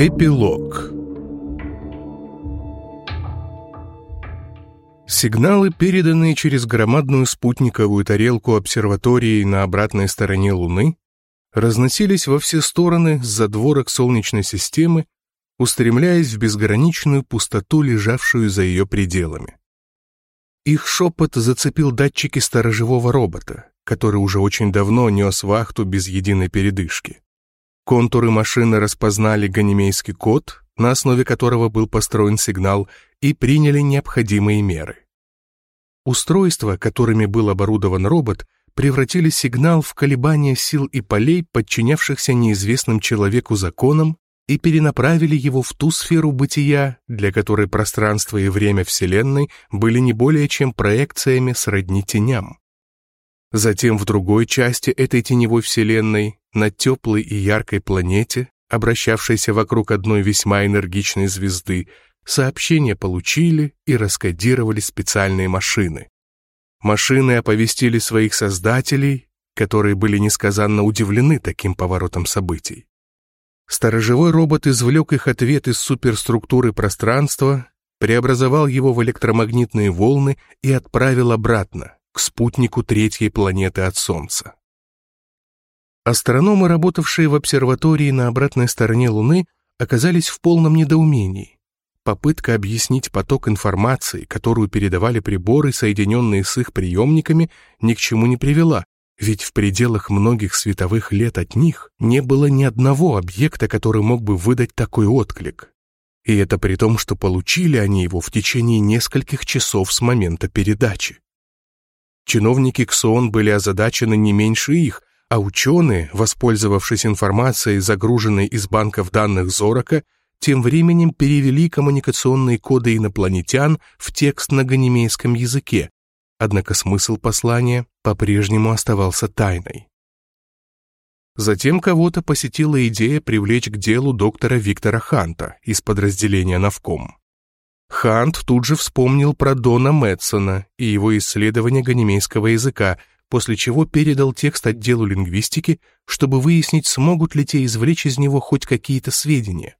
Эпилог Сигналы, переданные через громадную спутниковую тарелку обсерватории на обратной стороне Луны, разносились во все стороны с задворок Солнечной системы, устремляясь в безграничную пустоту, лежавшую за ее пределами. Их шепот зацепил датчики сторожевого робота, который уже очень давно нес вахту без единой передышки. Контуры машины распознали ганимейский код, на основе которого был построен сигнал, и приняли необходимые меры. Устройства, которыми был оборудован робот, превратили сигнал в колебания сил и полей, подчинявшихся неизвестным человеку законам, и перенаправили его в ту сферу бытия, для которой пространство и время Вселенной были не более чем проекциями сродни теням. Затем в другой части этой теневой вселенной, на теплой и яркой планете, обращавшейся вокруг одной весьма энергичной звезды, сообщения получили и раскодировали специальные машины. Машины оповестили своих создателей, которые были несказанно удивлены таким поворотом событий. Сторожевой робот извлек их ответ из суперструктуры пространства, преобразовал его в электромагнитные волны и отправил обратно, к спутнику третьей планеты от Солнца. Астрономы, работавшие в обсерватории на обратной стороне Луны, оказались в полном недоумении. Попытка объяснить поток информации, которую передавали приборы, соединенные с их приемниками, ни к чему не привела, ведь в пределах многих световых лет от них не было ни одного объекта, который мог бы выдать такой отклик. И это при том, что получили они его в течение нескольких часов с момента передачи. Чиновники КСОН были озадачены не меньше их, а ученые, воспользовавшись информацией, загруженной из банков данных Зорока, тем временем перевели коммуникационные коды инопланетян в текст на ганимейском языке, однако смысл послания по-прежнему оставался тайной. Затем кого-то посетила идея привлечь к делу доктора Виктора Ханта из подразделения Навком. Хант тут же вспомнил про Дона Мэтсона и его исследование ганимейского языка, после чего передал текст отделу лингвистики, чтобы выяснить, смогут ли те извлечь из него хоть какие-то сведения.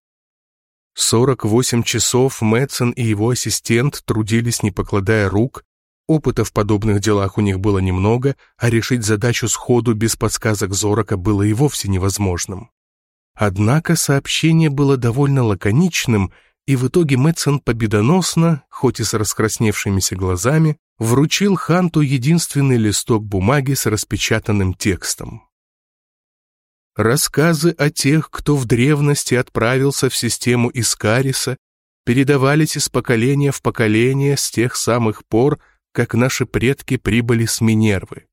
48 часов Мэтсон и его ассистент трудились, не покладая рук, опыта в подобных делах у них было немного, а решить задачу сходу без подсказок Зорока было и вовсе невозможным. Однако сообщение было довольно лаконичным — и в итоге Мэтсон победоносно, хоть и с раскрасневшимися глазами, вручил Ханту единственный листок бумаги с распечатанным текстом. Рассказы о тех, кто в древности отправился в систему Искариса, передавались из поколения в поколение с тех самых пор, как наши предки прибыли с Минервы.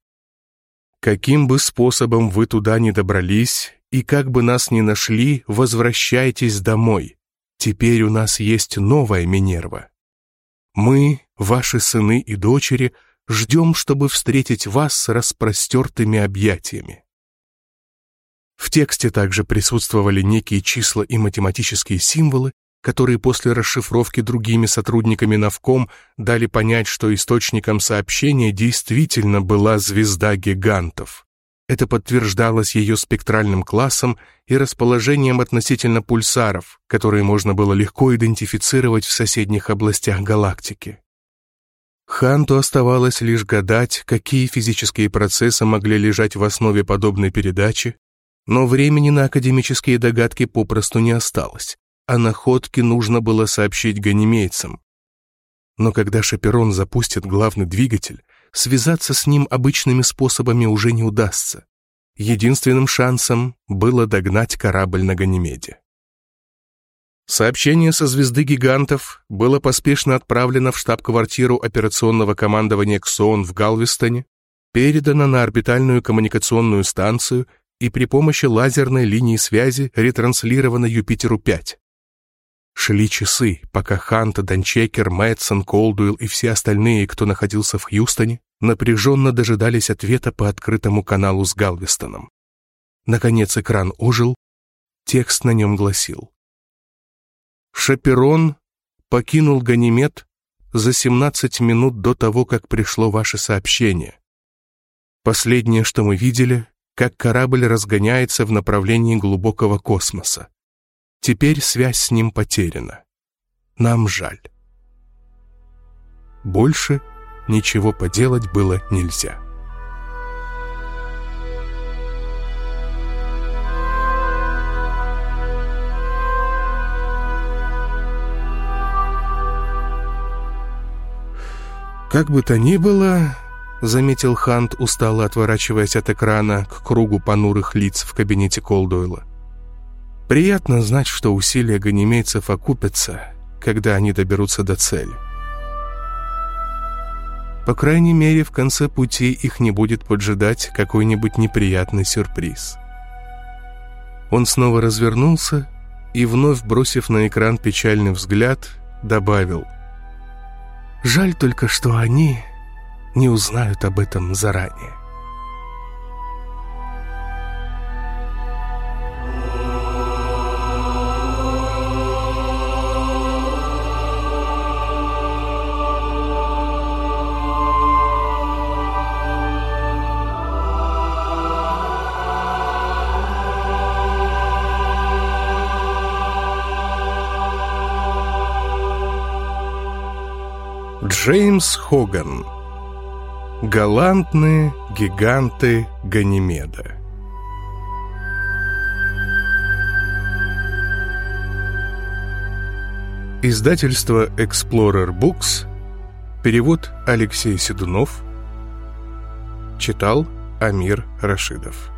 Каким бы способом вы туда ни добрались, и как бы нас ни нашли, возвращайтесь домой. Теперь у нас есть новая Минерва. Мы, ваши сыны и дочери, ждем, чтобы встретить вас с распростертыми объятиями. В тексте также присутствовали некие числа и математические символы, которые после расшифровки другими сотрудниками Навком дали понять, что источником сообщения действительно была звезда гигантов. Это подтверждалось ее спектральным классом и расположением относительно пульсаров, которые можно было легко идентифицировать в соседних областях галактики. Ханту оставалось лишь гадать, какие физические процессы могли лежать в основе подобной передачи, но времени на академические догадки попросту не осталось, а находке нужно было сообщить ганимейцам. Но когда Шаперон запустит главный двигатель, связаться с ним обычными способами уже не удастся. Единственным шансом было догнать корабль на Ганимеде. Сообщение со звезды гигантов было поспешно отправлено в штаб-квартиру операционного командования КСОН в Галвестоне, передано на орбитальную коммуникационную станцию и при помощи лазерной линии связи ретранслировано Юпитеру-5. Шли часы, пока Хант, Данчекер, Мэтсон, Колдуэлл и все остальные, кто находился в Хьюстоне, напряженно дожидались ответа по открытому каналу с Галвестоном. Наконец экран ожил, текст на нем гласил. «Шаперон покинул Ганимед за 17 минут до того, как пришло ваше сообщение. Последнее, что мы видели, как корабль разгоняется в направлении глубокого космоса. Теперь связь с ним потеряна. Нам жаль. Больше ничего поделать было нельзя. Как бы то ни было, заметил Хант, устало отворачиваясь от экрана к кругу понурых лиц в кабинете Колдойла. Приятно знать, что усилия ганимейцев окупятся, когда они доберутся до цели. По крайней мере, в конце пути их не будет поджидать какой-нибудь неприятный сюрприз. Он снова развернулся и, вновь бросив на экран печальный взгляд, добавил «Жаль только, что они не узнают об этом заранее». Джеймс Хоган. Галантные гиганты Ганимеда. Издательство Explorer Books. Перевод Алексей Седунов. Читал Амир Рашидов